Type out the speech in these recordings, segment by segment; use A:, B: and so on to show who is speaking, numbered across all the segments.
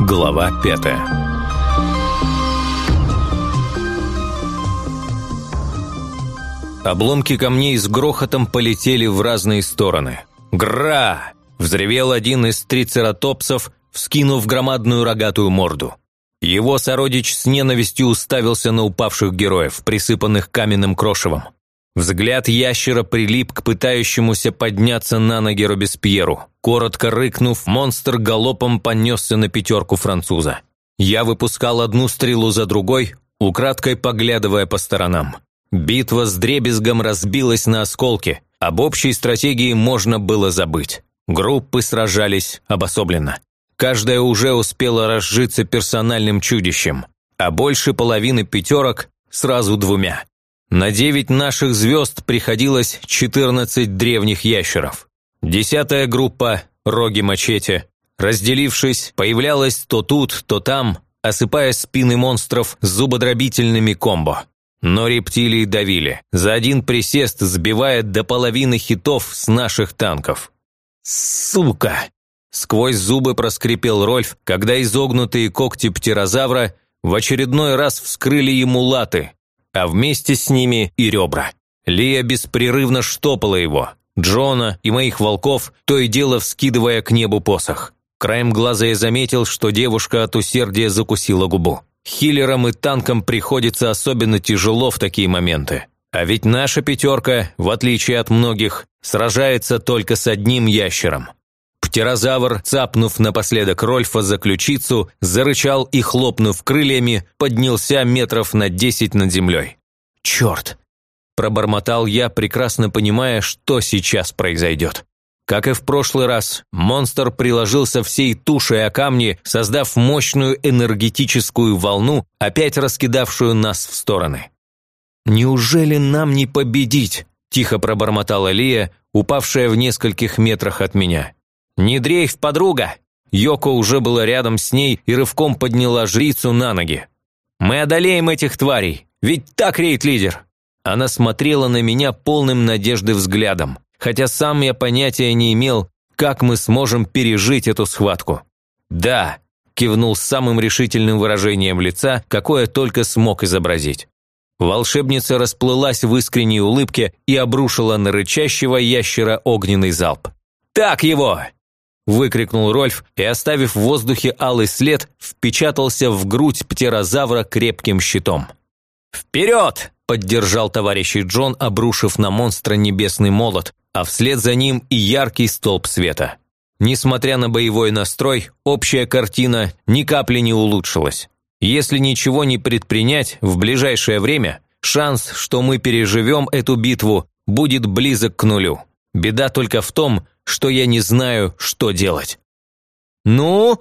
A: Глава пятая Обломки камней с грохотом полетели в разные стороны. «Гра!» – взревел один из трицератопсов, вскинув громадную рогатую морду. Его сородич с ненавистью уставился на упавших героев, присыпанных каменным крошевом. Взгляд ящера прилип к пытающемуся подняться на ноги Робеспьеру. Коротко рыкнув, монстр галопом понесся на пятерку француза. Я выпускал одну стрелу за другой, украдкой поглядывая по сторонам. Битва с дребезгом разбилась на осколки. Об общей стратегии можно было забыть. Группы сражались обособленно. Каждая уже успела разжиться персональным чудищем, а больше половины пятерок сразу двумя. На девять наших звезд приходилось 14 древних ящеров. Десятая группа – роги мачете. Разделившись, появлялась то тут, то там, осыпая спины монстров зубодробительными комбо. Но рептилии давили, за один присест сбивая до половины хитов с наших танков. «Сука!» Сквозь зубы проскрипел Рольф, когда изогнутые когти птерозавра в очередной раз вскрыли ему латы, а вместе с ними и ребра. Лия беспрерывно штопала его, Джона и моих волков, то и дело вскидывая к небу посох. Краем глаза я заметил, что девушка от усердия закусила губу. Хиллерам и танкам приходится особенно тяжело в такие моменты. А ведь наша пятерка, в отличие от многих, сражается только с одним ящером. Птерозавр, цапнув напоследок Рольфа за ключицу, зарычал и, хлопнув крыльями, поднялся метров на десять над землей. «Черт!» – пробормотал я, прекрасно понимая, что сейчас произойдет. Как и в прошлый раз, монстр приложился всей тушей о камни, создав мощную энергетическую волну, опять раскидавшую нас в стороны. «Неужели нам не победить?» – тихо пробормотала Лия, упавшая в нескольких метрах от меня. «Не дрейф, подруга!» Йоко уже была рядом с ней и рывком подняла жрицу на ноги. «Мы одолеем этих тварей! Ведь так, рейд-лидер!» Она смотрела на меня полным надежды взглядом хотя сам я понятия не имел, как мы сможем пережить эту схватку. «Да», – кивнул с самым решительным выражением лица, какое только смог изобразить. Волшебница расплылась в искренней улыбке и обрушила на рычащего ящера огненный залп. «Так его!» – выкрикнул Рольф и, оставив в воздухе алый след, впечатался в грудь птерозавра крепким щитом. «Вперед!» – поддержал товарищ Джон, обрушив на монстра небесный молот, а вслед за ним и яркий столб света. Несмотря на боевой настрой, общая картина ни капли не улучшилась. Если ничего не предпринять в ближайшее время, шанс, что мы переживем эту битву, будет близок к нулю. Беда только в том, что я не знаю, что делать. «Ну,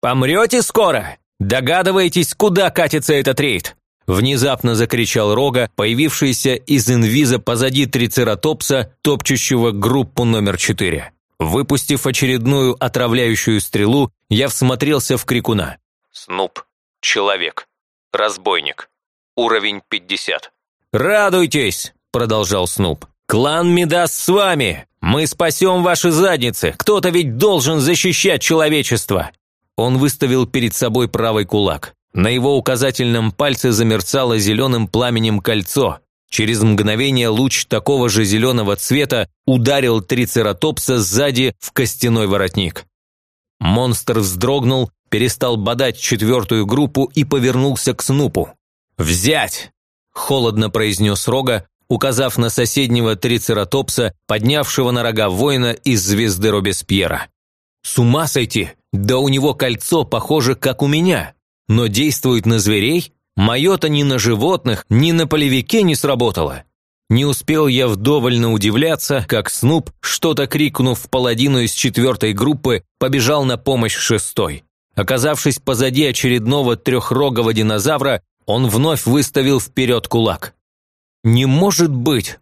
A: помрете скоро? Догадываетесь, куда катится этот рейд?» Внезапно закричал Рога, появившийся из инвиза позади трицератопса, топчущего группу номер четыре. Выпустив очередную отравляющую стрелу, я всмотрелся в крикуна. «Снуп. Человек. Разбойник. Уровень 50». «Радуйтесь!» – продолжал Снуп. «Клан Медас с вами! Мы спасем ваши задницы! Кто-то ведь должен защищать человечество!» Он выставил перед собой правый кулак. На его указательном пальце замерцало зеленым пламенем кольцо. Через мгновение луч такого же зеленого цвета ударил трицератопса сзади в костяной воротник. Монстр вздрогнул, перестал бодать четвертую группу и повернулся к Снупу. «Взять!» – холодно произнес Рога, указав на соседнего трицератопса, поднявшего на рога воина из звезды Робеспьера. «С ума сойти! Да у него кольцо похоже, как у меня!» но действует на зверей? Мое-то ни на животных, ни на полевике не сработало. Не успел я вдоволь удивляться, как Снуп, что-то крикнув паладину из четвертой группы, побежал на помощь шестой. Оказавшись позади очередного трехрогого динозавра, он вновь выставил вперед кулак. «Не может быть!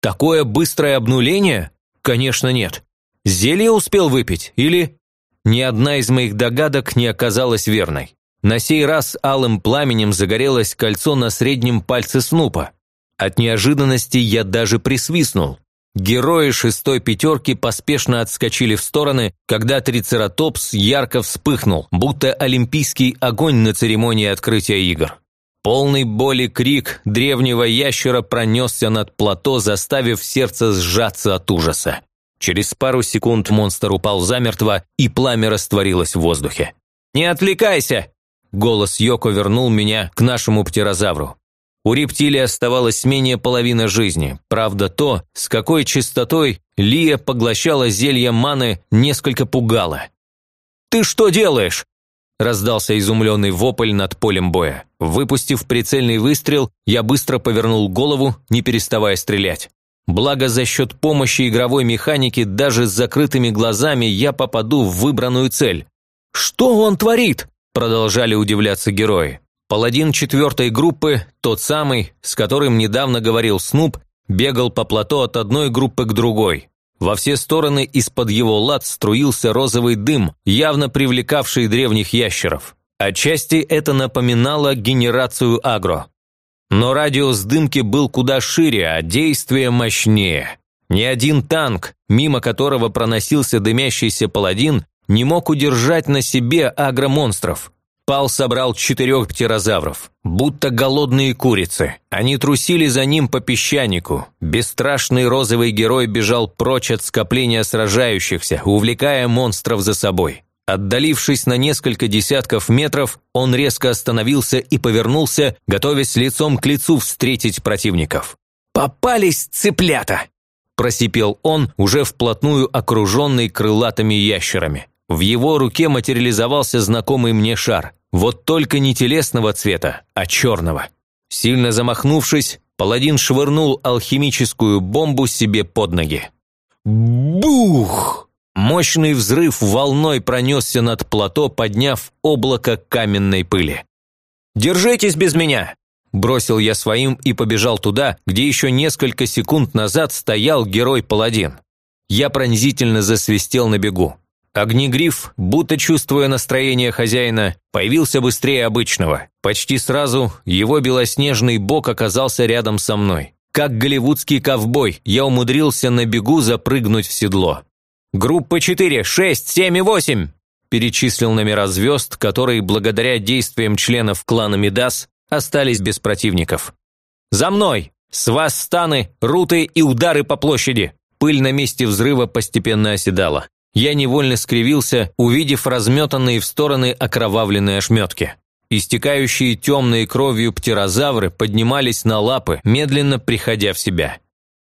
A: Такое быстрое обнуление? Конечно, нет. Зелье успел выпить? Или...» Ни одна из моих догадок не оказалась верной. На сей раз алым пламенем загорелось кольцо на среднем пальце Снупа. От неожиданности я даже присвистнул. Герои шестой пятерки поспешно отскочили в стороны, когда трицератопс ярко вспыхнул, будто олимпийский огонь на церемонии открытия игр. Полный боли крик древнего ящера пронесся над плато, заставив сердце сжаться от ужаса. Через пару секунд монстр упал замертво, и пламя растворилось в воздухе. «Не отвлекайся!» Голос Йоко вернул меня к нашему птерозавру. У рептилии оставалось менее половины жизни. Правда, то, с какой частотой Лия поглощала зелье маны, несколько пугало. «Ты что делаешь?» Раздался изумленный вопль над полем боя. Выпустив прицельный выстрел, я быстро повернул голову, не переставая стрелять. Благо, за счет помощи игровой механики даже с закрытыми глазами я попаду в выбранную цель. «Что он творит?» – продолжали удивляться герои. Паладин четвертой группы, тот самый, с которым недавно говорил Снуп, бегал по плато от одной группы к другой. Во все стороны из-под его лад струился розовый дым, явно привлекавший древних ящеров. Отчасти это напоминало генерацию агро. Но радиус дымки был куда шире, а действие мощнее. Ни один танк, мимо которого проносился дымящийся паладин, не мог удержать на себе агромонстров. Пал собрал четырех птерозавров, будто голодные курицы. Они трусили за ним по песчанику. Бесстрашный розовый герой бежал прочь от скопления сражающихся, увлекая монстров за собой. Отдалившись на несколько десятков метров, он резко остановился и повернулся, готовясь лицом к лицу встретить противников. «Попались цыплята!» – просипел он, уже вплотную окруженный крылатыми ящерами. В его руке материализовался знакомый мне шар. Вот только не телесного цвета, а черного. Сильно замахнувшись, паладин швырнул алхимическую бомбу себе под ноги. Бух! Мощный взрыв волной пронесся над плато, подняв облако каменной пыли. «Держитесь без меня!» Бросил я своим и побежал туда, где еще несколько секунд назад стоял герой-паладин. Я пронзительно засвистел на бегу. Огнегриф, будто чувствуя настроение хозяина, появился быстрее обычного. Почти сразу его белоснежный бок оказался рядом со мной. Как голливудский ковбой, я умудрился на бегу запрыгнуть в седло. «Группа 4, 6, 7 и 8!» перечислил номера звезд, которые, благодаря действиям членов клана Мидас, остались без противников. «За мной! С вас станы, руты и удары по площади!» Пыль на месте взрыва постепенно оседала. Я невольно скривился, увидев разметанные в стороны окровавленные ошметки. Истекающие темной кровью птерозавры поднимались на лапы, медленно приходя в себя.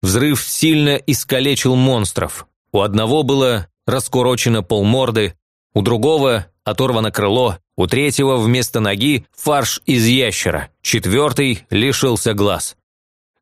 A: Взрыв сильно искалечил монстров. У одного было раскурочено полморды, у другого оторвано крыло, у третьего вместо ноги фарш из ящера, четвертый лишился глаз.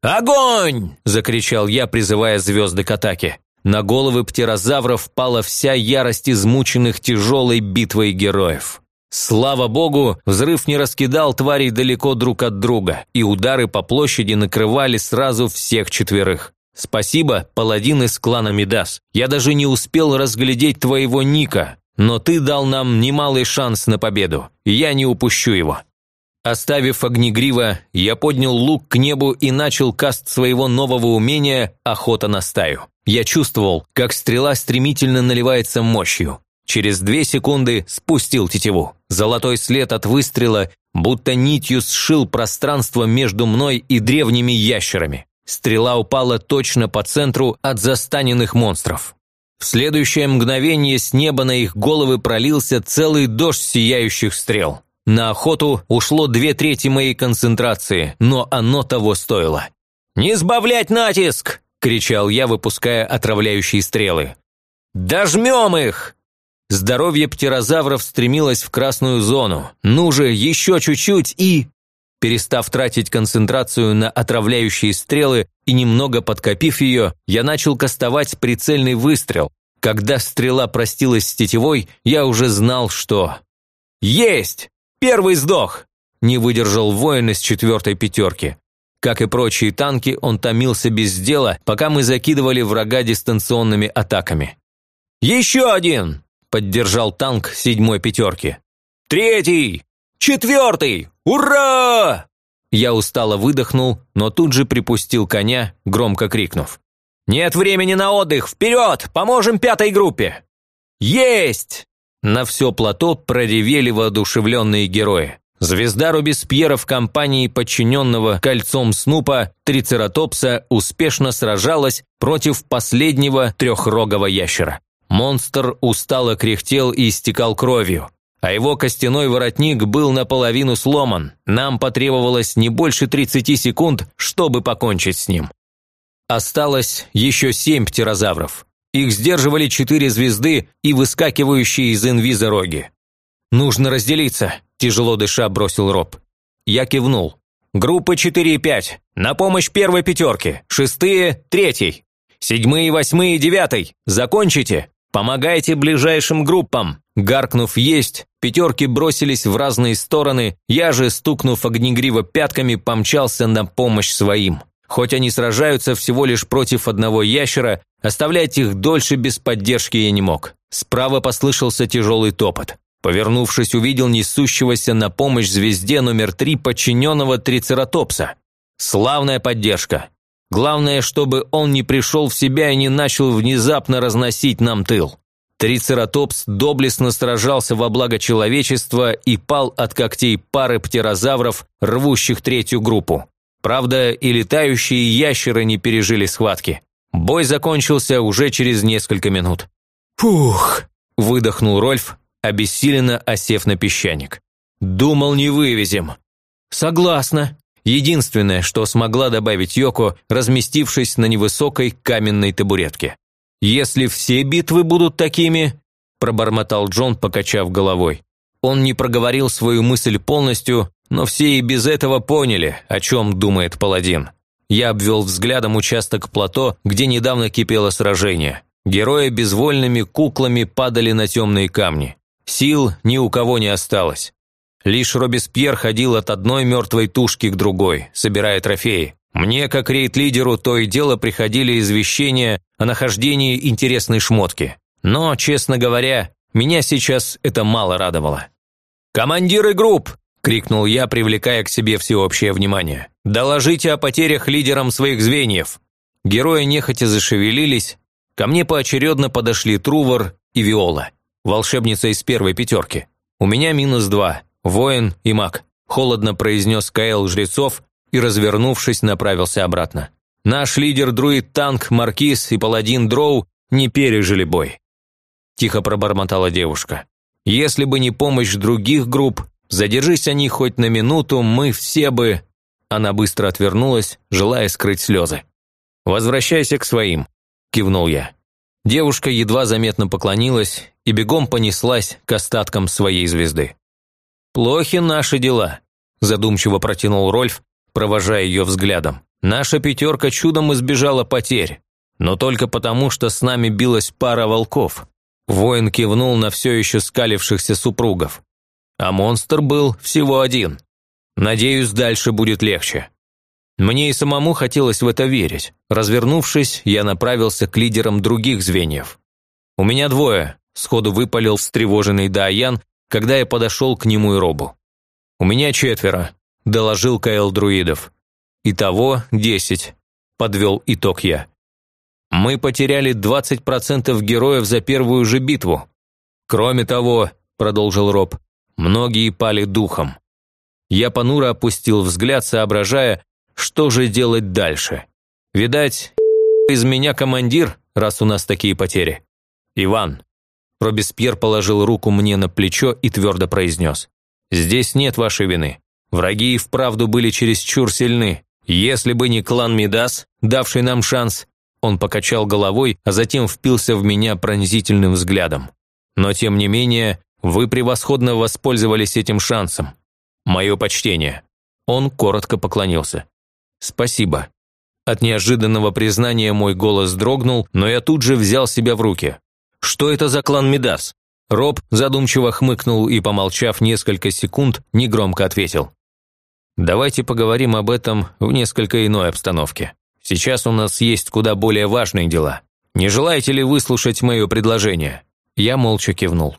A: «Огонь!» – закричал я, призывая звезды к атаке. На головы птерозавров пала вся ярость измученных тяжелой битвой героев. Слава богу, взрыв не раскидал тварей далеко друг от друга, и удары по площади накрывали сразу всех четверых. Спасибо, паладин из клана Мидас. Я даже не успел разглядеть твоего ника, но ты дал нам немалый шанс на победу, я не упущу его. Оставив огнегрива, я поднял лук к небу и начал каст своего нового умения «Охота на стаю». Я чувствовал, как стрела стремительно наливается мощью. Через две секунды спустил тетиву. Золотой след от выстрела будто нитью сшил пространство между мной и древними ящерами. Стрела упала точно по центру от застаненных монстров. В следующее мгновение с неба на их головы пролился целый дождь сияющих стрел. На охоту ушло две трети моей концентрации, но оно того стоило. «Не сбавлять натиск!» – кричал я, выпуская отравляющие стрелы. «Дожмем их!» Здоровье птерозавров стремилось в красную зону. Ну же, еще чуть-чуть и... Перестав тратить концентрацию на отравляющие стрелы и немного подкопив ее, я начал кастовать прицельный выстрел. Когда стрела простилась с тетивой, я уже знал, что... «Есть! Первый сдох!» Не выдержал воин из четвертой пятерки. Как и прочие танки, он томился без дела, пока мы закидывали врага дистанционными атаками. «Еще один!» – поддержал танк седьмой пятерки. «Третий! Четвертый! Ура!» Я устало выдохнул, но тут же припустил коня, громко крикнув. «Нет времени на отдых! Вперед! Поможем пятой группе!» «Есть!» На все плато проревели воодушевленные герои. Звезда Робеспьера в компании подчиненного кольцом Снупа Трицератопса успешно сражалась против последнего трехрогого ящера. Монстр устало кряхтел и истекал кровью, а его костяной воротник был наполовину сломан. Нам потребовалось не больше 30 секунд, чтобы покончить с ним. Осталось еще семь птерозавров. Их сдерживали четыре звезды и выскакивающие из инвиза роги. «Нужно разделиться», – тяжело дыша бросил Роб. Я кивнул. «Группа 4 и 5. На помощь первой пятерке. Шестые – третьей. Седьмые, восьмые, девятой. Закончите. Помогайте ближайшим группам». Гаркнув «Есть», пятерки бросились в разные стороны, я же, стукнув огнегриво пятками, помчался на помощь своим. Хоть они сражаются всего лишь против одного ящера, оставлять их дольше без поддержки я не мог. Справа послышался тяжелый топот. Повернувшись, увидел несущегося на помощь звезде номер три подчиненного Трицератопса. Славная поддержка. Главное, чтобы он не пришел в себя и не начал внезапно разносить нам тыл. Трицератопс доблестно сражался во благо человечества и пал от когтей пары птерозавров, рвущих третью группу. Правда, и летающие ящеры не пережили схватки. Бой закончился уже через несколько минут. «Фух!» – выдохнул Рольф, обессиленно осев на песчаник. «Думал, не вывезем». «Согласна». Единственное, что смогла добавить Йоко, разместившись на невысокой каменной табуретке. «Если все битвы будут такими...» – пробормотал Джон, покачав головой. Он не проговорил свою мысль полностью, но все и без этого поняли, о чем думает паладин. Я обвел взглядом участок плато, где недавно кипело сражение. Герои безвольными куклами падали на темные камни. Сил ни у кого не осталось. Лишь Робеспьер ходил от одной мертвой тушки к другой, собирая трофеи. Мне, как рейд-лидеру, то и дело приходили извещения о нахождении интересной шмотки. Но, честно говоря, меня сейчас это мало радовало. «Командиры групп!» – крикнул я, привлекая к себе всеобщее внимание. «Доложите о потерях лидерам своих звеньев!» Герои нехотя зашевелились. Ко мне поочередно подошли Трувор и Виола, волшебница из первой пятерки. «У меня минус два, воин и маг», – холодно произнес Каэл Жрецов и, развернувшись, направился обратно. «Наш лидер-друид-танк, маркиз и паладин Дроу не пережили бой», – тихо пробормотала девушка. «Если бы не помощь других групп, Задержись они хоть на минуту, мы все бы...» Она быстро отвернулась, желая скрыть слезы. «Возвращайся к своим», – кивнул я. Девушка едва заметно поклонилась и бегом понеслась к остаткам своей звезды. «Плохи наши дела», – задумчиво протянул Рольф, провожая ее взглядом. «Наша пятерка чудом избежала потерь, но только потому, что с нами билась пара волков». Воин кивнул на все еще скалившихся супругов а монстр был всего один. Надеюсь, дальше будет легче. Мне и самому хотелось в это верить. Развернувшись, я направился к лидерам других звеньев. «У меня двое», – сходу выпалил встревоженный Даян, когда я подошел к нему и Робу. «У меня четверо», – доложил Кайл Друидов. «Итого десять», – подвел итог я. «Мы потеряли 20% героев за первую же битву. Кроме того», – продолжил Роб, Многие пали духом. Я понуро опустил взгляд, соображая, что же делать дальше. Видать, из меня командир, раз у нас такие потери. Иван. Робеспьер положил руку мне на плечо и твердо произнес. «Здесь нет вашей вины. Враги и вправду были чересчур сильны. Если бы не клан Мидас, давший нам шанс, он покачал головой, а затем впился в меня пронзительным взглядом. Но тем не менее, вы превосходно воспользовались этим шансом. Мое почтение». Он коротко поклонился. «Спасибо». От неожиданного признания мой голос дрогнул, но я тут же взял себя в руки. «Что это за клан Мидас?» Роб задумчиво хмыкнул и, помолчав несколько секунд, негромко ответил. «Давайте поговорим об этом в несколько иной обстановке. Сейчас у нас есть куда более важные дела. Не желаете ли выслушать мое предложение?» Я молча кивнул.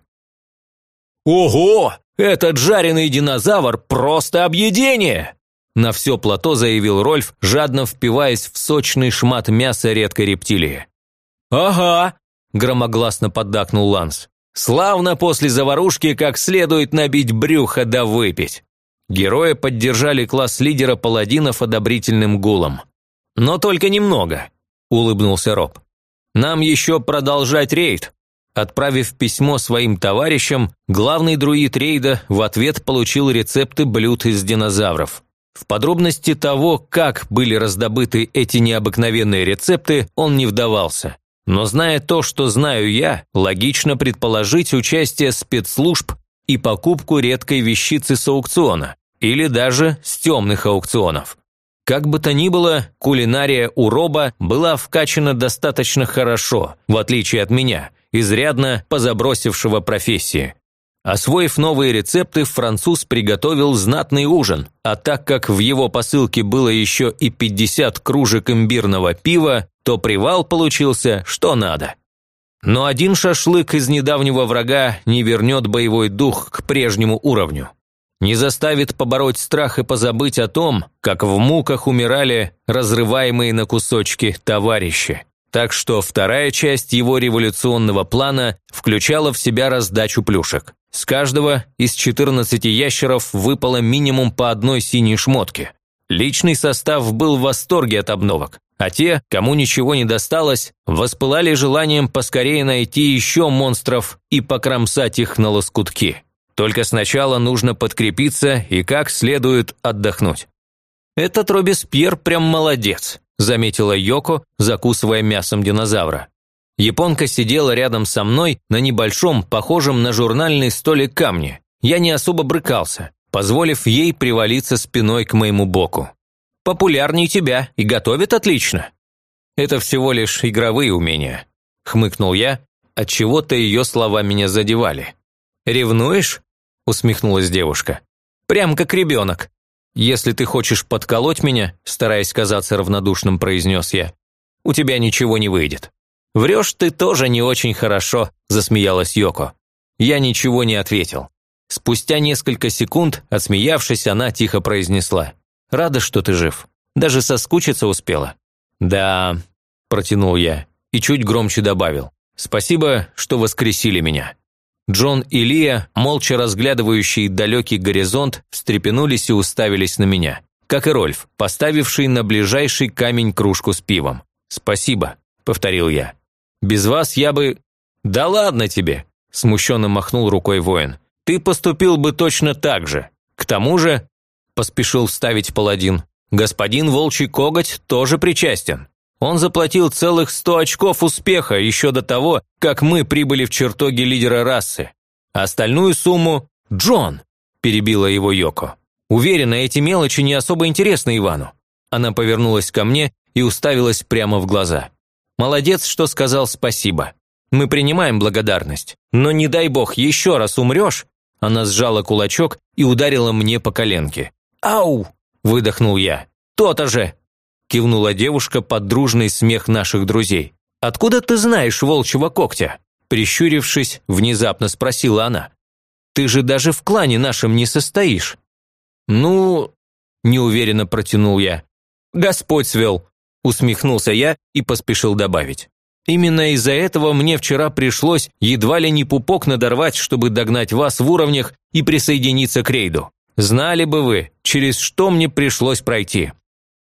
A: «Ого! Этот жареный динозавр – просто объедение!» На все плато заявил Рольф, жадно впиваясь в сочный шмат мяса редкой рептилии. «Ага!» – громогласно поддакнул Ланс. «Славно после заварушки как следует набить брюхо да выпить!» Герои поддержали класс лидера паладинов одобрительным гулом. «Но только немного», – улыбнулся Роб. «Нам еще продолжать рейд». Отправив письмо своим товарищам, главный друид рейда в ответ получил рецепты блюд из динозавров. В подробности того, как были раздобыты эти необыкновенные рецепты, он не вдавался. Но зная то, что знаю я, логично предположить участие спецслужб и покупку редкой вещицы с аукциона, или даже с темных аукционов. Как бы то ни было, кулинария у Роба была вкачана достаточно хорошо, в отличие от меня, изрядно позабросившего профессии. Освоив новые рецепты, француз приготовил знатный ужин, а так как в его посылке было еще и 50 кружек имбирного пива, то привал получился что надо. Но один шашлык из недавнего врага не вернет боевой дух к прежнему уровню. Не заставит побороть страх и позабыть о том, как в муках умирали разрываемые на кусочки товарищи. Так что вторая часть его революционного плана включала в себя раздачу плюшек. С каждого из 14 ящеров выпало минимум по одной синей шмотке. Личный состав был в восторге от обновок, а те, кому ничего не досталось, воспылали желанием поскорее найти еще монстров и покромсать их на лоскутки. Только сначала нужно подкрепиться и как следует отдохнуть. «Этот Робеспьер прям молодец», – заметила Йоко, закусывая мясом динозавра. Японка сидела рядом со мной на небольшом, похожем на журнальный столик камне. Я не особо брыкался, позволив ей привалиться спиной к моему боку. «Популярней тебя и готовит отлично». «Это всего лишь игровые умения», – хмыкнул я, отчего-то ее слова меня задевали. «Ревнуешь?» – усмехнулась девушка. «Прям как ребенок. Если ты хочешь подколоть меня», – стараясь казаться равнодушным, произнес я, – «у тебя ничего не выйдет». «Врешь ты тоже не очень хорошо», – засмеялась Йоко. Я ничего не ответил. Спустя несколько секунд, отсмеявшись, она тихо произнесла. «Рада, что ты жив. Даже соскучиться успела». «Да», – протянул я и чуть громче добавил. «Спасибо, что воскресили меня». Джон и Лия, молча разглядывающие далекий горизонт, встрепенулись и уставились на меня. Как и Рольф, поставивший на ближайший камень кружку с пивом. «Спасибо», – повторил я. Без вас я бы...» «Да ладно тебе!» – смущенно махнул рукой воин. «Ты поступил бы точно так же. К тому же...» – поспешил вставить паладин. «Господин Волчий Коготь тоже причастен. Он заплатил целых сто очков успеха еще до того, как мы прибыли в чертоги лидера расы. Остальную сумму – Джон!» – перебила его Йоко. «Уверена, эти мелочи не особо интересны Ивану». Она повернулась ко мне и уставилась прямо в глаза. Молодец, что сказал спасибо. Мы принимаем благодарность. Но не дай бог, еще раз умрешь». Она сжала кулачок и ударила мне по коленке. «Ау!» – выдохнул я. «То-то же!» – кивнула девушка под дружный смех наших друзей. «Откуда ты знаешь волчьего когтя?» Прищурившись, внезапно спросила она. «Ты же даже в клане нашем не состоишь». «Ну...» – неуверенно протянул я. «Господь свел», Усмехнулся я и поспешил добавить. Именно из-за этого мне вчера пришлось едва ли не пупок надорвать, чтобы догнать вас в уровнях и присоединиться к рейду. Знали бы вы, через что мне пришлось пройти.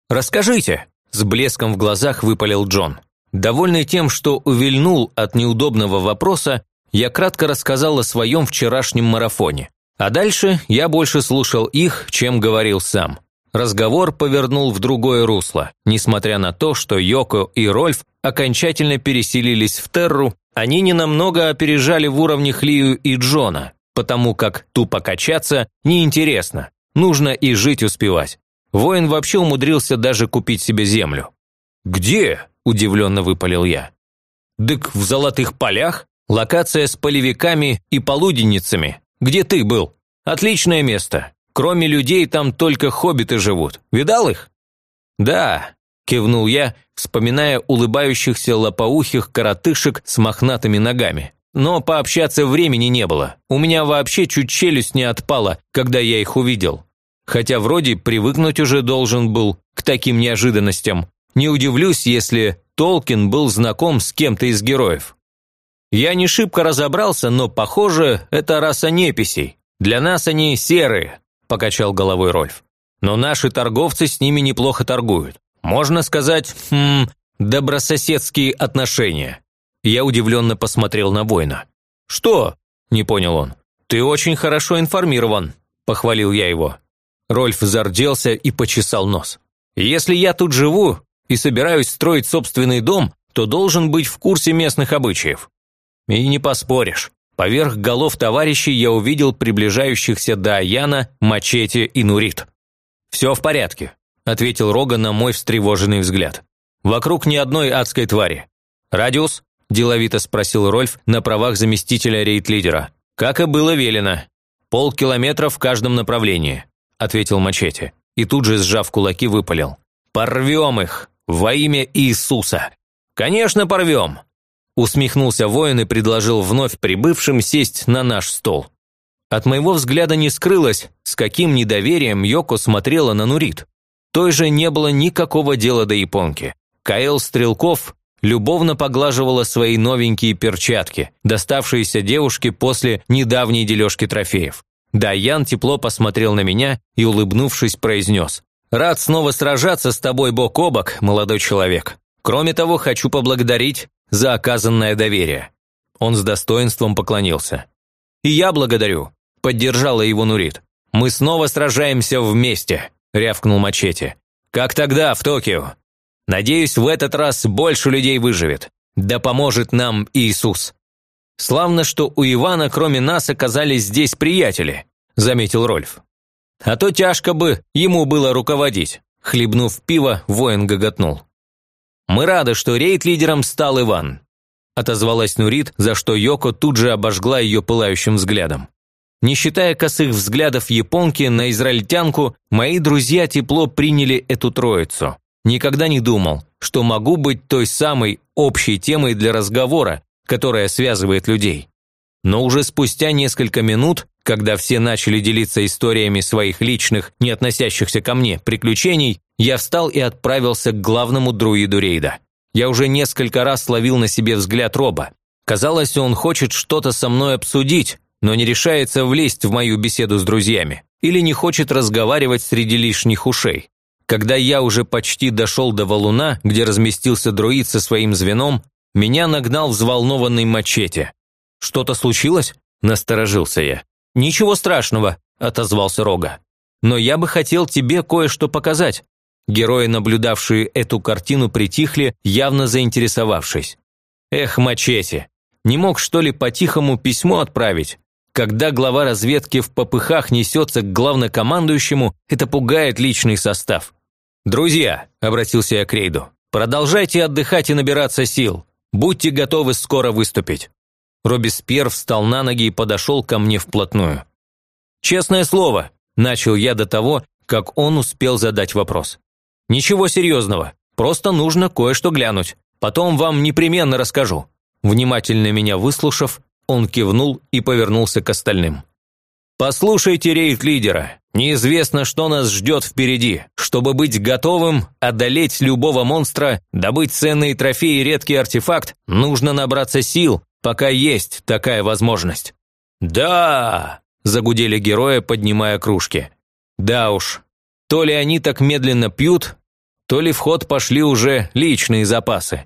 A: Расскажите, с блеском в глазах выпалил Джон. Довольный тем, что увильнул от неудобного вопроса, я кратко рассказал о своем вчерашнем марафоне. А дальше я больше слушал их, чем говорил сам. Разговор повернул в другое русло. Несмотря на то, что Йоко и Рольф окончательно переселились в Терру, они ненамного опережали в уровнях Лию и Джона, потому как тупо качаться неинтересно, нужно и жить успевать. Воин вообще умудрился даже купить себе землю. «Где?» – удивленно выпалил я. «Дык в золотых полях? Локация с полевиками и полуденницами. Где ты был? Отличное место. Кроме людей там только хоббиты живут. Видал их?» «Да», – кивнул я, вспоминая улыбающихся лопоухих коротышек с мохнатыми ногами. «Но пообщаться времени не было. У меня вообще чуть челюсть не отпала, когда я их увидел. хотя вроде привыкнуть уже должен был к таким неожиданностям. Не удивлюсь, если Толкин был знаком с кем-то из героев. Я не шибко разобрался, но, похоже, это раса неписей. Для нас они серые, покачал головой Рольф. Но наши торговцы с ними неплохо торгуют. Можно сказать, хм, добрососедские отношения. Я удивленно посмотрел на воина. «Что?» – не понял он. «Ты очень хорошо информирован», – похвалил я его. Рольф зарделся и почесал нос. «Если я тут живу и собираюсь строить собственный дом, то должен быть в курсе местных обычаев». И не поспоришь. Поверх голов товарищей я увидел приближающихся до Аяна, Мачете и Нурит. «Все в порядке», – ответил Рога на мой встревоженный взгляд. «Вокруг ни одной адской твари. Радиус?» – деловито спросил Рольф на правах заместителя рейд-лидера. «Как и было велено. Полкилометра в каждом направлении», – ответил Мачете. И тут же, сжав кулаки, выпалил. «Порвем их! Во имя Иисуса!» «Конечно, порвем!» Усмехнулся воин и предложил вновь прибывшим сесть на наш стол. От моего взгляда не скрылось, с каким недоверием Йоко смотрела на Нурит. Той же не было никакого дела до японки. Каэл Стрелков любовно поглаживала свои новенькие перчатки, доставшиеся девушке после недавней дележки трофеев. Даян тепло посмотрел на меня и, улыбнувшись, произнес. «Рад снова сражаться с тобой бок о бок, молодой человек. Кроме того, хочу поблагодарить за оказанное доверие». Он с достоинством поклонился. «И я благодарю», – поддержала его Нурит. «Мы снова сражаемся вместе», – рявкнул Мачете. «Как тогда, в Токио? Надеюсь, в этот раз больше людей выживет. Да поможет нам Иисус». «Славно, что у Ивана кроме нас оказались здесь приятели», – заметил Рольф. «А то тяжко бы ему было руководить», – хлебнув пиво, воин гоготнул. «Мы рады, что рейд-лидером стал Иван», – отозвалась Нурит, за что Йоко тут же обожгла ее пылающим взглядом. Не считая косых взглядов японки на израильтянку, мои друзья тепло приняли эту троицу. Никогда не думал, что могу быть той самой общей темой для разговора, которая связывает людей. Но уже спустя несколько минут, когда все начали делиться историями своих личных, не относящихся ко мне, приключений, я встал и отправился к главному друиду рейда. Я уже несколько раз ловил на себе взгляд Роба. Казалось, он хочет что-то со мной обсудить, но не решается влезть в мою беседу с друзьями. Или не хочет разговаривать среди лишних ушей. Когда я уже почти дошел до валуна, где разместился друид со своим звеном, меня нагнал взволнованный мачете. «Что-то случилось?» – насторожился я. «Ничего страшного», – отозвался Рога. «Но я бы хотел тебе кое-что показать. Герои, наблюдавшие эту картину, притихли, явно заинтересовавшись. «Эх, Мачете, не мог, что ли, по-тихому письмо отправить? Когда глава разведки в попыхах несется к главнокомандующему, это пугает личный состав. «Друзья», – обратился я к Рейду, – «продолжайте отдыхать и набираться сил. Будьте готовы скоро выступить». Робеспьер встал на ноги и подошел ко мне вплотную. «Честное слово», – начал я до того, как он успел задать вопрос. «Ничего серьезного, просто нужно кое-что глянуть. Потом вам непременно расскажу». Внимательно меня выслушав, он кивнул и повернулся к остальным. «Послушайте рейд-лидера. Неизвестно, что нас ждет впереди. Чтобы быть готовым, одолеть любого монстра, добыть ценные трофеи и редкий артефакт, нужно набраться сил, пока есть такая возможность». «Да!» – загудели герои, поднимая кружки. «Да уж, то ли они так медленно пьют, то ли в ход пошли уже личные запасы.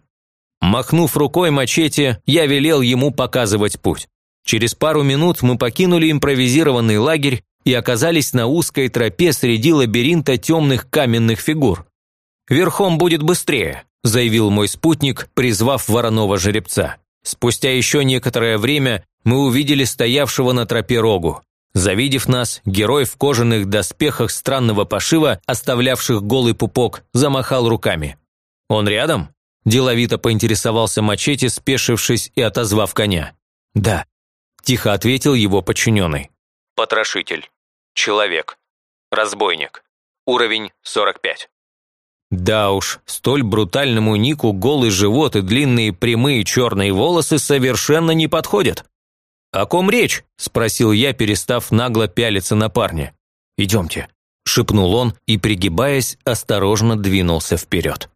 A: Махнув рукой мачете, я велел ему показывать путь. Через пару минут мы покинули импровизированный лагерь и оказались на узкой тропе среди лабиринта темных каменных фигур. «Верхом будет быстрее», – заявил мой спутник, призвав вороного жеребца. Спустя еще некоторое время мы увидели стоявшего на тропе рогу. Завидев нас, герой в кожаных доспехах странного пошива, оставлявших голый пупок, замахал руками. «Он рядом?» – деловито поинтересовался мачете, спешившись и отозвав коня. «Да», – тихо ответил его подчиненный. «Потрошитель. Человек. Разбойник. Уровень 45». Да уж, столь брутальному нику голый живот и длинные прямые черные волосы совершенно не подходят. «О ком речь?» – спросил я, перестав нагло пялиться на парня. «Идемте», шепнул он и, пригибаясь, осторожно двинулся вперед.